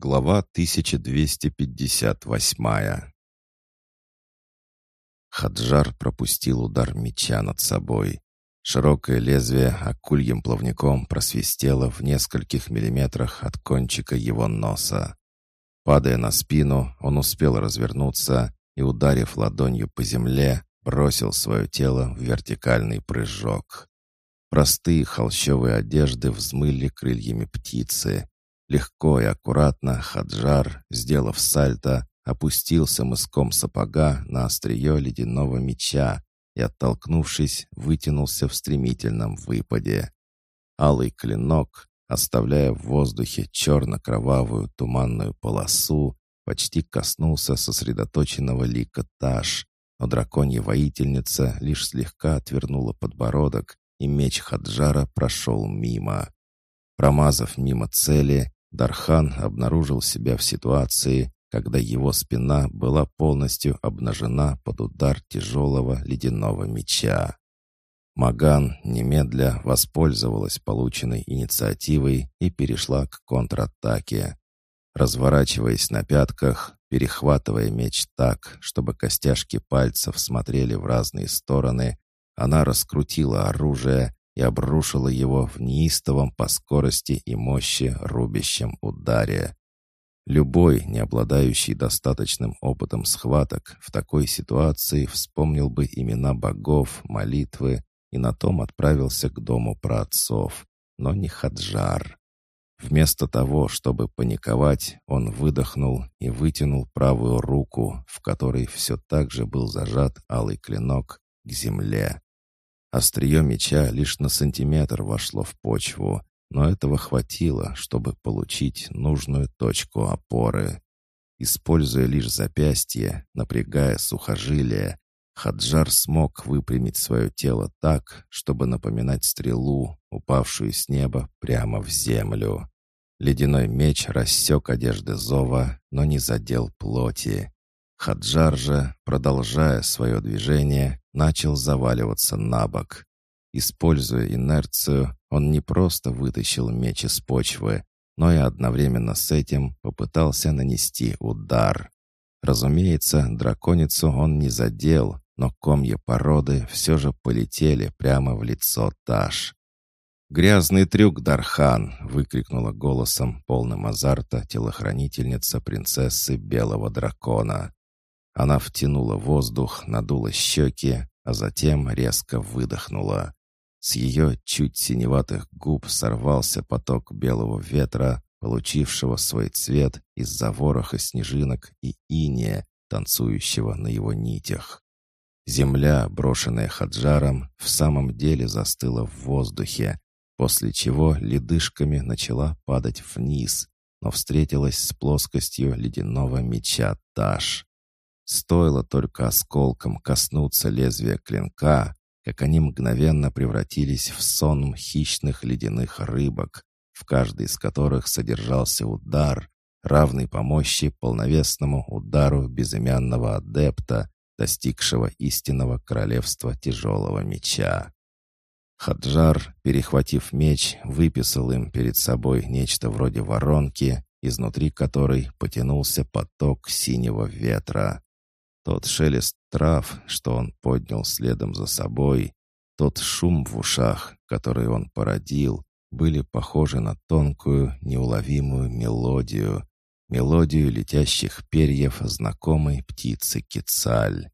Глава 1258 Хаджар пропустил удар меча над собой. Широкое лезвие акульем плавником просвистело в нескольких миллиметрах от кончика его носа. Падая на спину, он успел развернуться и, ударив ладонью по земле, бросил свое тело в вертикальный прыжок. Простые холщовые одежды взмыли крыльями птицы, Легко и аккуратно Хаджар, сделав сальто, опустился мыском сапога на острие ледяного меча и, оттолкнувшись, вытянулся в стремительном выпаде. Алый клинок, оставляя в воздухе черно-кровавую туманную полосу, почти коснулся сосредоточенного лика Таш, но драконья воительница лишь слегка отвернула подбородок, и меч Хаджара прошел мимо. Промазав мимо цели, Дархан обнаружил себя в ситуации, когда его спина была полностью обнажена под удар тяжелого ледяного меча. Маган немедля воспользовалась полученной инициативой и перешла к контратаке. Разворачиваясь на пятках, перехватывая меч так, чтобы костяшки пальцев смотрели в разные стороны, она раскрутила оружие и обрушила его в неистовом по скорости и мощи рубящем ударе. Любой, не обладающий достаточным опытом схваток, в такой ситуации вспомнил бы имена богов, молитвы и на том отправился к дому праотцов, но не Хаджар. Вместо того, чтобы паниковать, он выдохнул и вытянул правую руку, в которой все так же был зажат алый клинок, к земле. Острие меча лишь на сантиметр вошло в почву, но этого хватило, чтобы получить нужную точку опоры. Используя лишь запястье, напрягая сухожилие, Хаджар смог выпрямить свое тело так, чтобы напоминать стрелу, упавшую с неба прямо в землю. Ледяной меч рассек одежды Зова, но не задел плоти. Хаджар же, продолжая свое движение, начал заваливаться на бок. Используя инерцию, он не просто вытащил меч из почвы, но и одновременно с этим попытался нанести удар. Разумеется, драконицу он не задел, но комья породы все же полетели прямо в лицо Таш. «Грязный трюк, Дархан!» — выкрикнула голосом, полным азарта, телохранительница принцессы Белого Дракона. Она втянула воздух, надула щеки, а затем резко выдохнула. С ее чуть синеватых губ сорвался поток белого ветра, получившего свой цвет из-за вороха снежинок и иния, танцующего на его нитях. Земля, брошенная Хаджаром, в самом деле застыла в воздухе, после чего ледышками начала падать вниз, но встретилась с плоскостью ледяного меча Таш. Стоило только осколком коснуться лезвия клинка, как они мгновенно превратились в сон хищных ледяных рыбок, в каждой из которых содержался удар, равный по мощи полновесному удару безымянного адепта, достигшего истинного королевства тяжелого меча. Хаджар, перехватив меч, выписал им перед собой нечто вроде воронки, изнутри которой потянулся поток синего ветра. Тот шелест трав, что он поднял следом за собой, тот шум в ушах, который он породил, были похожи на тонкую, неуловимую мелодию, мелодию летящих перьев знакомой птицы Кицаль.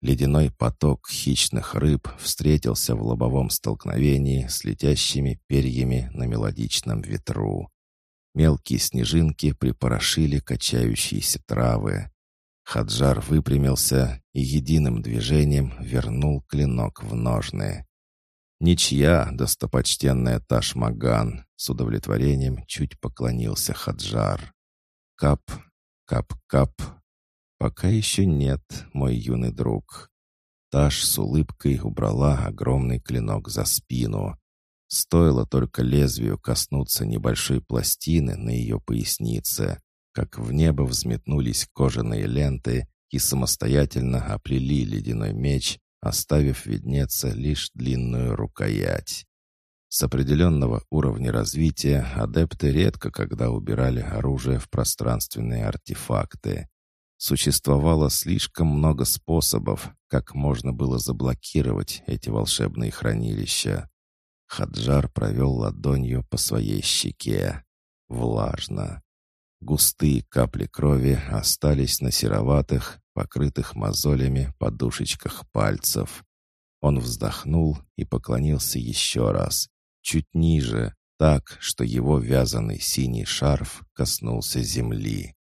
Ледяной поток хищных рыб встретился в лобовом столкновении с летящими перьями на мелодичном ветру. Мелкие снежинки припорошили качающиеся травы. Хаджар выпрямился и единым движением вернул клинок в ножны. «Ничья, достопочтенная Ташмаган!» С удовлетворением чуть поклонился Хаджар. «Кап, кап-кап. Пока еще нет, мой юный друг». Таш с улыбкой убрала огромный клинок за спину. Стоило только лезвию коснуться небольшой пластины на ее пояснице, как в небо взметнулись кожаные ленты и самостоятельно оплели ледяной меч, оставив виднеться лишь длинную рукоять. С определенного уровня развития адепты редко когда убирали оружие в пространственные артефакты. Существовало слишком много способов, как можно было заблокировать эти волшебные хранилища. Хаджар провел ладонью по своей щеке. Влажно. Густые капли крови остались на сероватых, покрытых мозолями подушечках пальцев. Он вздохнул и поклонился еще раз, чуть ниже, так, что его вязаный синий шарф коснулся земли.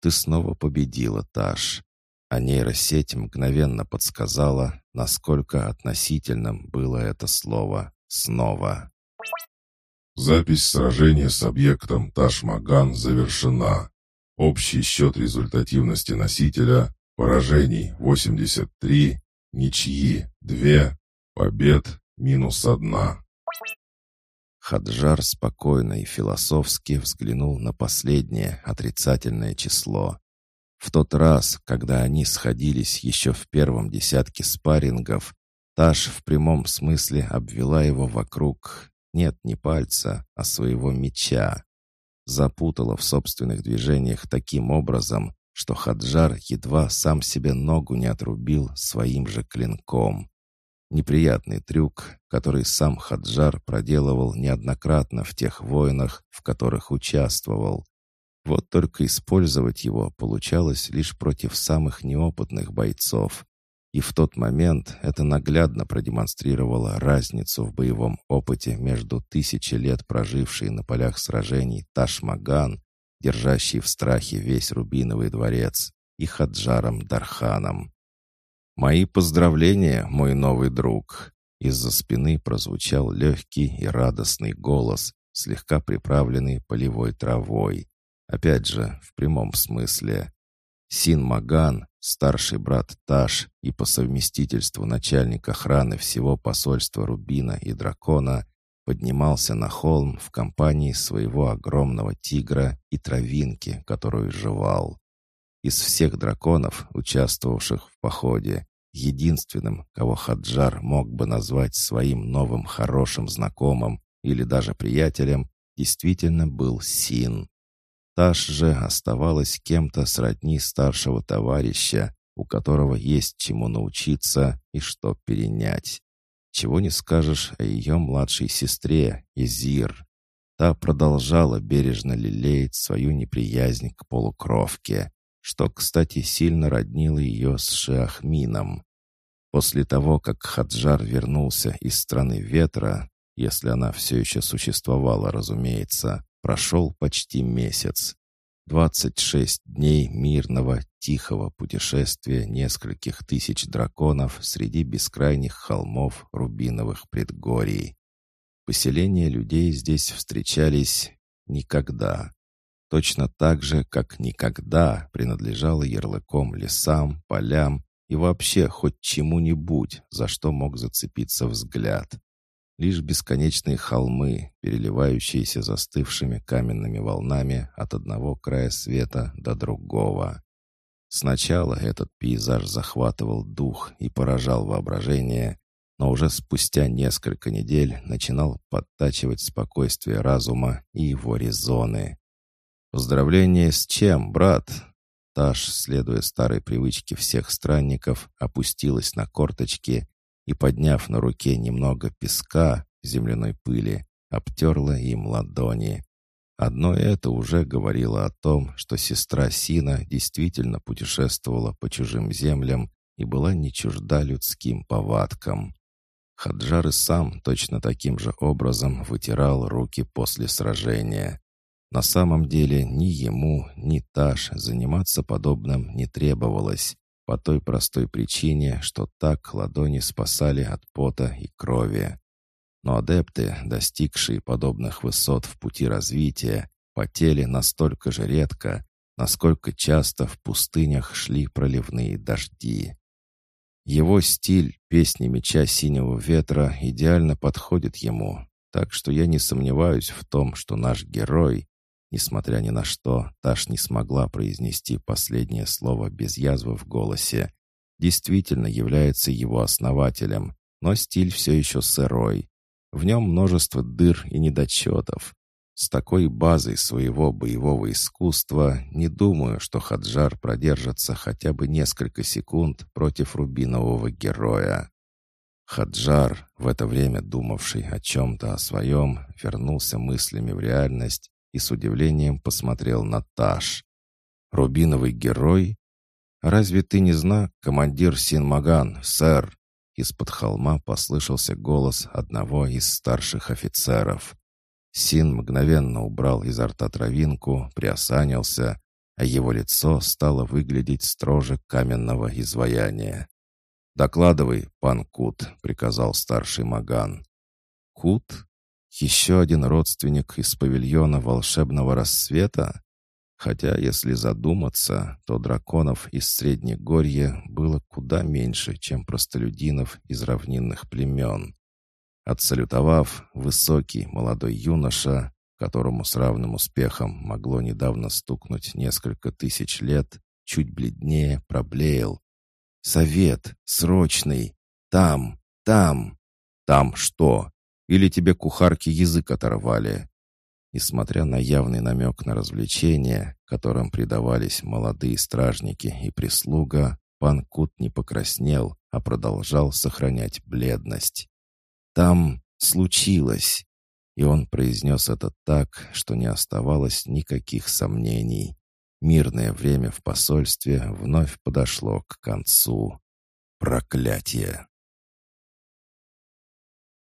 «Ты снова победила, Таш». А нейросеть мгновенно подсказала, насколько относительным было это слово «снова». Запись сражения с объектом Ташмаган завершена. Общий счет результативности носителя поражений 83, ничьи 2, побед минус 1. Хаджар спокойно и философски взглянул на последнее отрицательное число. В тот раз, когда они сходились еще в первом десятке спаррингов, Таш в прямом смысле обвела его вокруг нет, не пальца, а своего меча. Запутала в собственных движениях таким образом, что Хаджар едва сам себе ногу не отрубил своим же клинком. Неприятный трюк, который сам Хаджар проделывал неоднократно в тех войнах, в которых участвовал. Вот только использовать его получалось лишь против самых неопытных бойцов, и в тот момент это наглядно продемонстрировало разницу в боевом опыте между тысячи лет прожившей на полях сражений Ташмаган, держащий в страхе весь Рубиновый дворец, и Хаджаром Дарханом. «Мои поздравления, мой новый друг!» Из-за спины прозвучал легкий и радостный голос, слегка приправленный полевой травой. Опять же, в прямом смысле. Син Маган, старший брат Таш и по совместительству начальник охраны всего посольства Рубина и Дракона, поднимался на холм в компании своего огромного тигра и травинки, которую жевал. Из всех драконов, участвовавших в походе, единственным, кого Хаджар мог бы назвать своим новым хорошим знакомым или даже приятелем, действительно был Син. Таш же оставалась кем-то сродни старшего товарища, у которого есть чему научиться и что перенять. Чего не скажешь о ее младшей сестре, Изир. Та продолжала бережно лелеять свою неприязнь к полукровке, что, кстати, сильно роднило ее с Шиахмином. После того, как Хаджар вернулся из страны ветра, если она все еще существовала, разумеется, Прошел почти месяц. 26 дней мирного, тихого путешествия нескольких тысяч драконов среди бескрайних холмов рубиновых предгорий. Поселения людей здесь встречались никогда. Точно так же, как никогда принадлежало ярлыком лесам, полям и вообще хоть чему-нибудь, за что мог зацепиться взгляд. Лишь бесконечные холмы, переливающиеся застывшими каменными волнами от одного края света до другого. Сначала этот пейзаж захватывал дух и поражал воображение, но уже спустя несколько недель начинал подтачивать спокойствие разума и его резоны. «Поздравление с чем, брат?» Таш, следуя старой привычке всех странников, опустилась на корточки и, подняв на руке немного песка, земляной пыли, обтерла им ладони. Одно это уже говорило о том, что сестра Сина действительно путешествовала по чужим землям и была не чужда людским повадкам. Хаджар и сам точно таким же образом вытирал руки после сражения. На самом деле ни ему, ни Таш заниматься подобным не требовалось. По той простой причине, что так ладони спасали от пота и крови. Но адепты, достигшие подобных высот в пути развития, потели настолько же редко, насколько часто в пустынях шли проливные дожди. Его стиль песни меча синего ветра идеально подходит ему, так что я не сомневаюсь в том, что наш герой, Несмотря ни на что, Таш не смогла произнести последнее слово без язвы в голосе. Действительно является его основателем, но стиль все еще сырой. В нем множество дыр и недочетов. С такой базой своего боевого искусства не думаю, что Хаджар продержится хотя бы несколько секунд против рубинового героя. Хаджар, в это время думавший о чем-то о своем, вернулся мыслями в реальность и с удивлением посмотрел на Таш. «Рубиновый герой? Разве ты не знак, командир Синмаган, сэр?» Из-под холма послышался голос одного из старших офицеров. Син мгновенно убрал изо рта травинку, приосанился, а его лицо стало выглядеть строже каменного изваяния. «Докладывай, пан Кут», — приказал старший Маган. «Кут? Еще один родственник из павильона волшебного рассвета?» Хотя, если задуматься, то драконов из Среднегорья было куда меньше, чем простолюдинов из равнинных племен. Отсалютовав, высокий молодой юноша, которому с равным успехом могло недавно стукнуть несколько тысяч лет, чуть бледнее проблеял. «Совет! Срочный! Там! Там!» «Там что? Или тебе кухарки язык оторвали?» Несмотря на явный намек на развлечение, которым предавались молодые стражники и прислуга, пан Кут не покраснел, а продолжал сохранять бледность. Там случилось. И он произнес это так, что не оставалось никаких сомнений. Мирное время в посольстве вновь подошло к концу. Проклятие!